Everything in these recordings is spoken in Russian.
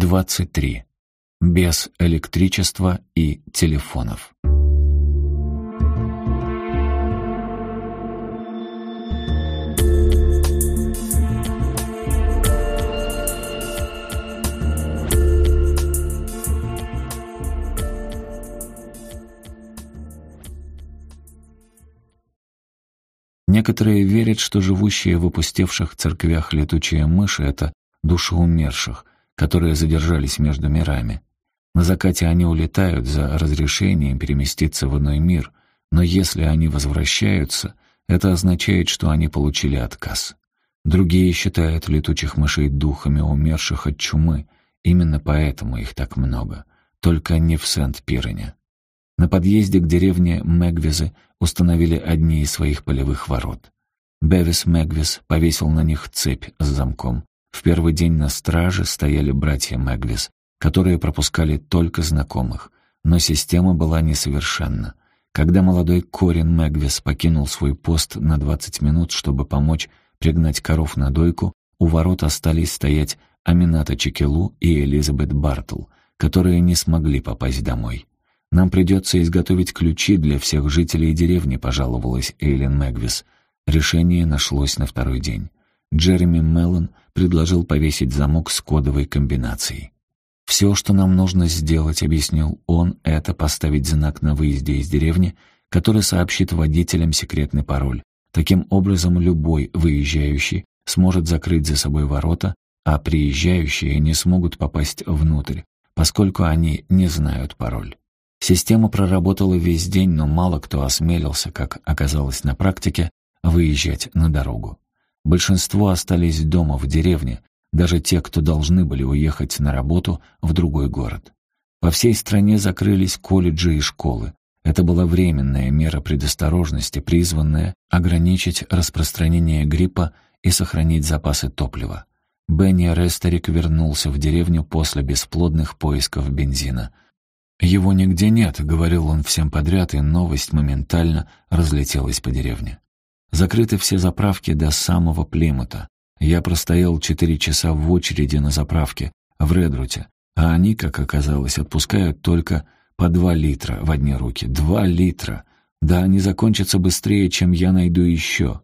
23. Без электричества и телефонов. Некоторые верят, что живущие в опустевших церквях летучие мыши — это души умерших, которые задержались между мирами. На закате они улетают за разрешением переместиться в иной мир, но если они возвращаются, это означает, что они получили отказ. Другие считают летучих мышей духами умерших от чумы, именно поэтому их так много, только не в Сент-Пирене. На подъезде к деревне Мэгвизы установили одни из своих полевых ворот. Бевис Мэгвис повесил на них цепь с замком. В первый день на страже стояли братья Мэгвис, которые пропускали только знакомых, но система была несовершенна. Когда молодой Корин Мэгвис покинул свой пост на 20 минут, чтобы помочь пригнать коров на дойку, у ворот остались стоять Амината Чекелу и Элизабет Бартл, которые не смогли попасть домой. «Нам придется изготовить ключи для всех жителей деревни», — пожаловалась Эйлин Мэгвис. Решение нашлось на второй день. Джереми Меллон предложил повесить замок с кодовой комбинацией. «Все, что нам нужно сделать», — объяснил он, — «это поставить знак на выезде из деревни, который сообщит водителям секретный пароль. Таким образом, любой выезжающий сможет закрыть за собой ворота, а приезжающие не смогут попасть внутрь, поскольку они не знают пароль. Система проработала весь день, но мало кто осмелился, как оказалось на практике, выезжать на дорогу. Большинство остались дома в деревне, даже те, кто должны были уехать на работу в другой город. По всей стране закрылись колледжи и школы. Это была временная мера предосторожности, призванная ограничить распространение гриппа и сохранить запасы топлива. Бенни Рестерик вернулся в деревню после бесплодных поисков бензина — «Его нигде нет», — говорил он всем подряд, и новость моментально разлетелась по деревне. Закрыты все заправки до самого Плимута. Я простоял четыре часа в очереди на заправке в Редруте, а они, как оказалось, отпускают только по два литра в одни руки. Два литра! Да, они закончатся быстрее, чем я найду еще.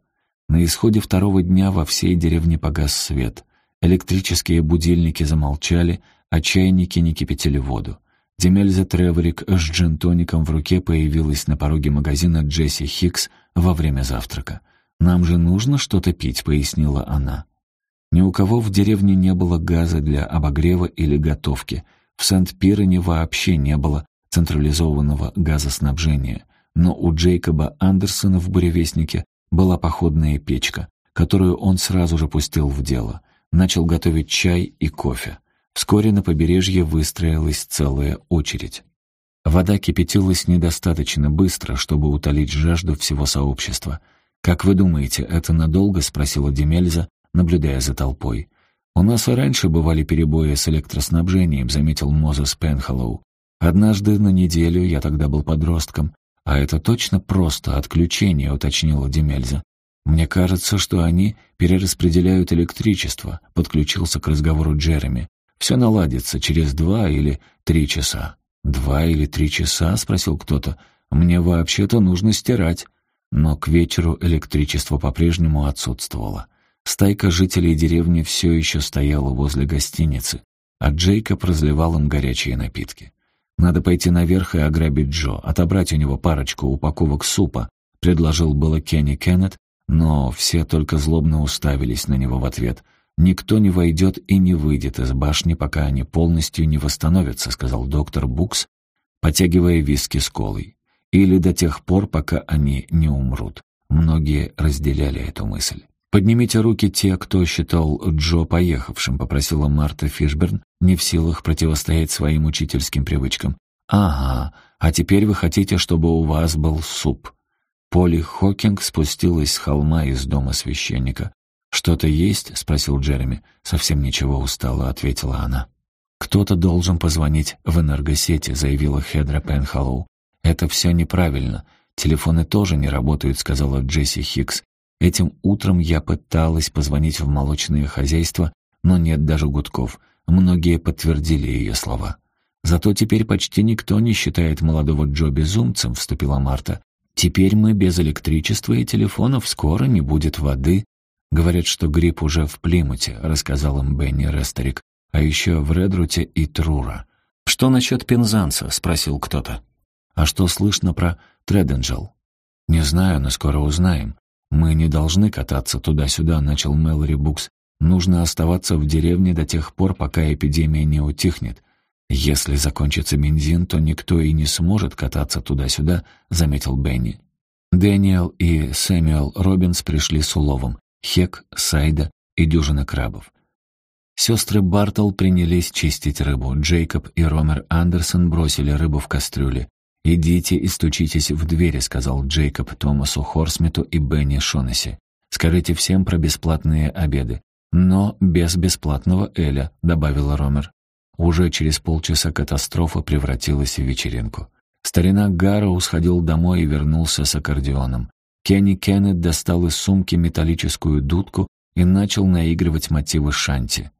На исходе второго дня во всей деревне погас свет. Электрические будильники замолчали, а чайники не кипятили воду. Демельза Треворик с джин-тоником в руке появилась на пороге магазина Джесси Хикс во время завтрака. «Нам же нужно что-то пить», — пояснила она. Ни у кого в деревне не было газа для обогрева или готовки. В Сент-Пирене вообще не было централизованного газоснабжения. Но у Джейкоба Андерсона в «Буревестнике» была походная печка, которую он сразу же пустил в дело. Начал готовить чай и кофе. Вскоре на побережье выстроилась целая очередь. Вода кипятилась недостаточно быстро, чтобы утолить жажду всего сообщества. «Как вы думаете, это надолго?» — спросила Демельза, наблюдая за толпой. «У нас и раньше бывали перебои с электроснабжением», — заметил Мозес Пенхоллоу. «Однажды на неделю, я тогда был подростком, а это точно просто отключение», — уточнила Демельза. «Мне кажется, что они перераспределяют электричество», — подключился к разговору Джереми. Все наладится через два или три часа». «Два или три часа?» — спросил кто-то. «Мне вообще-то нужно стирать». Но к вечеру электричество по-прежнему отсутствовало. Стайка жителей деревни все еще стояла возле гостиницы, а Джейкоб разливал им горячие напитки. «Надо пойти наверх и ограбить Джо, отобрать у него парочку упаковок супа», — предложил было Кенни Кеннет, но все только злобно уставились на него в ответ — «Никто не войдет и не выйдет из башни, пока они полностью не восстановятся», сказал доктор Букс, потягивая виски с колой. «Или до тех пор, пока они не умрут». Многие разделяли эту мысль. «Поднимите руки те, кто считал Джо поехавшим», — попросила Марта Фишберн, не в силах противостоять своим учительским привычкам. «Ага, а теперь вы хотите, чтобы у вас был суп». Поли Хокинг спустилась с холма из дома священника. «Что-то есть?» — спросил Джереми. «Совсем ничего устала», — ответила она. «Кто-то должен позвонить в энергосети», — заявила Хедра Пенхоллоу. «Это все неправильно. Телефоны тоже не работают», — сказала Джесси Хикс. «Этим утром я пыталась позвонить в молочное хозяйство, но нет даже гудков. многие подтвердили ее слова. «Зато теперь почти никто не считает молодого Джо безумцем», — вступила Марта. «Теперь мы без электричества и телефонов, скоро не будет воды». «Говорят, что грипп уже в Плимуте», — рассказал им Бенни Рестерик, «а еще в Редруте и Трура». «Что насчет Пензанса?» — спросил кто-то. «А что слышно про Треденджел?» «Не знаю, но скоро узнаем. Мы не должны кататься туда-сюда», — начал Мэлори Букс. «Нужно оставаться в деревне до тех пор, пока эпидемия не утихнет. «Если закончится бензин, то никто и не сможет кататься туда-сюда», — заметил Бенни. Дэниел и Сэмюэл Робинс пришли с уловом. Хек, Сайда и дюжина крабов. Сестры Бартл принялись чистить рыбу. Джейкоб и Ромер Андерсон бросили рыбу в кастрюле. «Идите и стучитесь в двери», — сказал Джейкоб Томасу Хорсмиту и Бенни Шонесси. «Скажите всем про бесплатные обеды». «Но без бесплатного Эля», — добавила Ромер. Уже через полчаса катастрофа превратилась в вечеринку. Старина Гарроу сходил домой и вернулся с аккордеоном. Кенни Кеннет достал из сумки металлическую дудку и начал наигрывать мотивы шанти.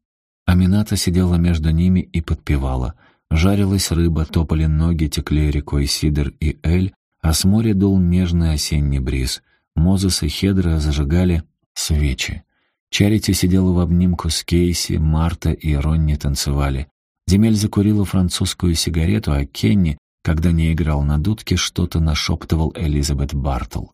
Амината сидела между ними и подпевала. Жарилась рыба, топали ноги, текли рекой Сидр и Эль, а с моря дул нежный осенний бриз. Мозес и Хедра зажигали свечи. Чарити сидела в обнимку с Кейси, Марта и Ронни танцевали. Демель закурила французскую сигарету, а Кенни, когда не играл на дудке, что-то нашептывал Элизабет Бартл.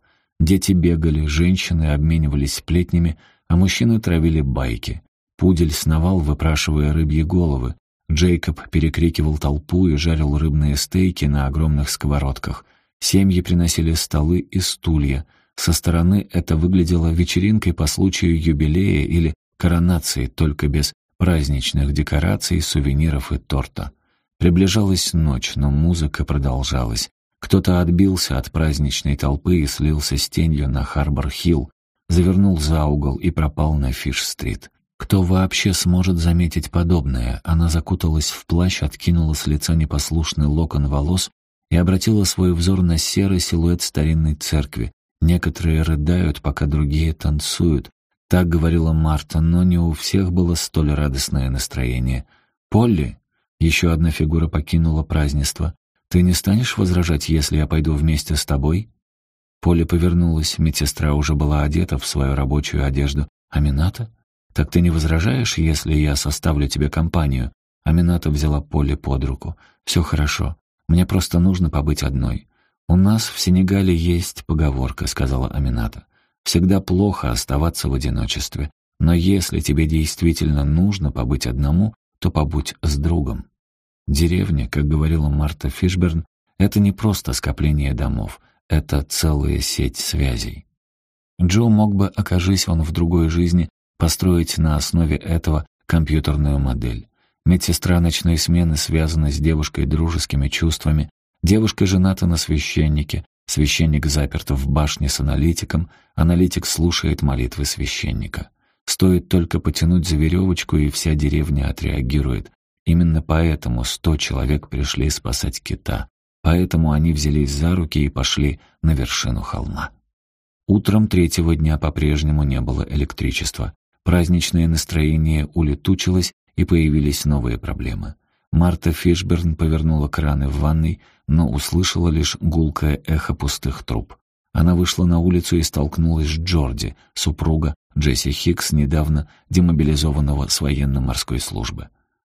Дети бегали, женщины обменивались сплетнями, а мужчины травили байки. Пудель сновал, выпрашивая рыбьи головы. Джейкоб перекрикивал толпу и жарил рыбные стейки на огромных сковородках. Семьи приносили столы и стулья. Со стороны это выглядело вечеринкой по случаю юбилея или коронации, только без праздничных декораций, сувениров и торта. Приближалась ночь, но музыка продолжалась. Кто-то отбился от праздничной толпы и слился с тенью на Харбор-Хилл, завернул за угол и пропал на Фиш-стрит. Кто вообще сможет заметить подобное? Она закуталась в плащ, откинула с лица непослушный локон волос и обратила свой взор на серый силуэт старинной церкви. Некоторые рыдают, пока другие танцуют, так говорила Марта, но не у всех было столь радостное настроение. «Полли!» Еще одна фигура покинула празднество. «Ты не станешь возражать, если я пойду вместе с тобой?» Полли повернулась, медсестра уже была одета в свою рабочую одежду. «Амината? Так ты не возражаешь, если я составлю тебе компанию?» Амината взяла Полли под руку. «Все хорошо. Мне просто нужно побыть одной». «У нас в Сенегале есть поговорка», — сказала Амината. Всегда плохо оставаться в одиночестве, но если тебе действительно нужно побыть одному, то побудь с другом. Деревня, как говорила Марта Фишберн, это не просто скопление домов, это целая сеть связей. Джо мог бы, окажись он в другой жизни, построить на основе этого компьютерную модель. Медсестра ночной смены связана с девушкой дружескими чувствами, девушка жената на священнике, Священник заперт в башне с аналитиком, аналитик слушает молитвы священника. Стоит только потянуть за веревочку, и вся деревня отреагирует. Именно поэтому сто человек пришли спасать кита. Поэтому они взялись за руки и пошли на вершину холма. Утром третьего дня по-прежнему не было электричества. Праздничное настроение улетучилось, и появились новые проблемы. Марта Фишберн повернула краны в ванной, но услышала лишь гулкое эхо пустых труб. Она вышла на улицу и столкнулась с Джорди, супруга Джесси Хикс, недавно демобилизованного с военно-морской службы.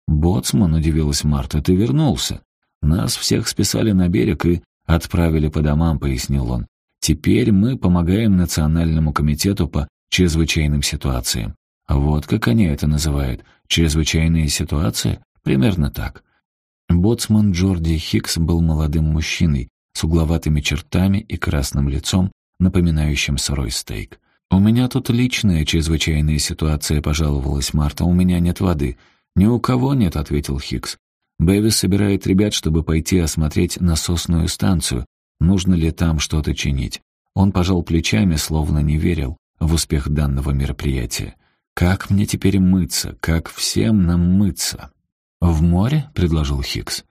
«Боцман», — удивилась Марта, — «ты вернулся. Нас всех списали на берег и отправили по домам», — пояснил он. «Теперь мы помогаем Национальному комитету по чрезвычайным ситуациям». Вот как они это называют. Чрезвычайные ситуации? Примерно так. Боцман Джорди Хикс был молодым мужчиной с угловатыми чертами и красным лицом, напоминающим сырой стейк. «У меня тут личная чрезвычайная ситуация», — пожаловалась Марта. «У меня нет воды». «Ни у кого нет», — ответил Хикс. «Бэвис собирает ребят, чтобы пойти осмотреть насосную станцию. Нужно ли там что-то чинить?» Он пожал плечами, словно не верил в успех данного мероприятия. «Как мне теперь мыться? Как всем нам мыться?» «В море?» — предложил Хикс.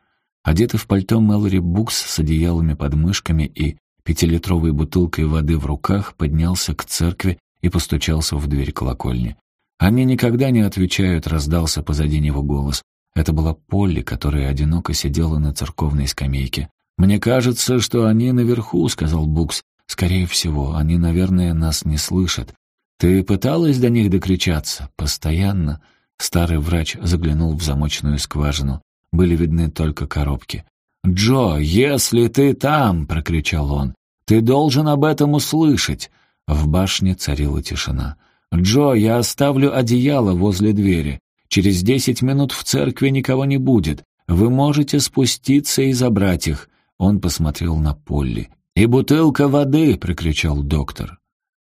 Одетый в пальто Мэлори Букс с одеялами под мышками и пятилитровой бутылкой воды в руках поднялся к церкви и постучался в дверь колокольни. «Они никогда не отвечают», — раздался позади него голос. Это была Полли, которая одиноко сидела на церковной скамейке. «Мне кажется, что они наверху», — сказал Букс. «Скорее всего, они, наверное, нас не слышат. Ты пыталась до них докричаться? Постоянно». Старый врач заглянул в замочную скважину. Были видны только коробки. «Джо, если ты там!» — прокричал он. «Ты должен об этом услышать!» В башне царила тишина. «Джо, я оставлю одеяло возле двери. Через десять минут в церкви никого не будет. Вы можете спуститься и забрать их». Он посмотрел на Полли. «И бутылка воды!» — прокричал доктор.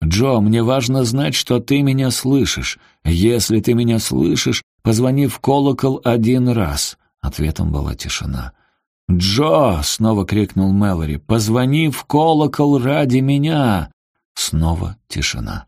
«Джо, мне важно знать, что ты меня слышишь. Если ты меня слышишь, позвони в колокол один раз». Ответом была тишина. «Джо!» — снова крикнул Мэлори. «Позвони в колокол ради меня!» Снова тишина.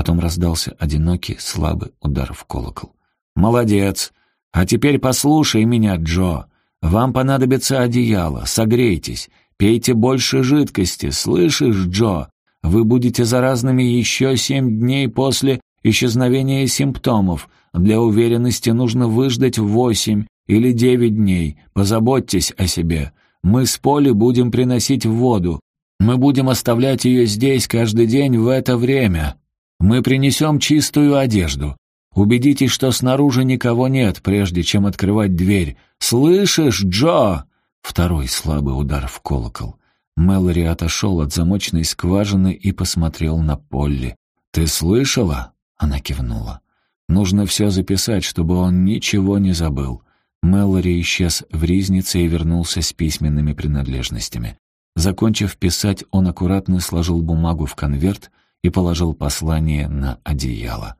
Потом раздался одинокий, слабый удар в колокол. «Молодец! А теперь послушай меня, Джо. Вам понадобится одеяло. Согрейтесь. Пейте больше жидкости. Слышишь, Джо? Вы будете заразными еще семь дней после исчезновения симптомов. Для уверенности нужно выждать восемь или девять дней. Позаботьтесь о себе. Мы с Поли будем приносить воду. Мы будем оставлять ее здесь каждый день в это время. Мы принесем чистую одежду. Убедитесь, что снаружи никого нет, прежде чем открывать дверь. Слышишь, Джо?» Второй слабый удар в колокол. Мэлори отошел от замочной скважины и посмотрел на Полли. «Ты слышала?» Она кивнула. «Нужно все записать, чтобы он ничего не забыл». Мэлори исчез в ризнице и вернулся с письменными принадлежностями. Закончив писать, он аккуратно сложил бумагу в конверт и положил послание на одеяло.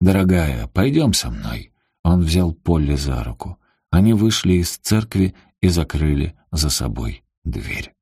«Дорогая, пойдем со мной». Он взял Полли за руку. Они вышли из церкви и закрыли за собой дверь.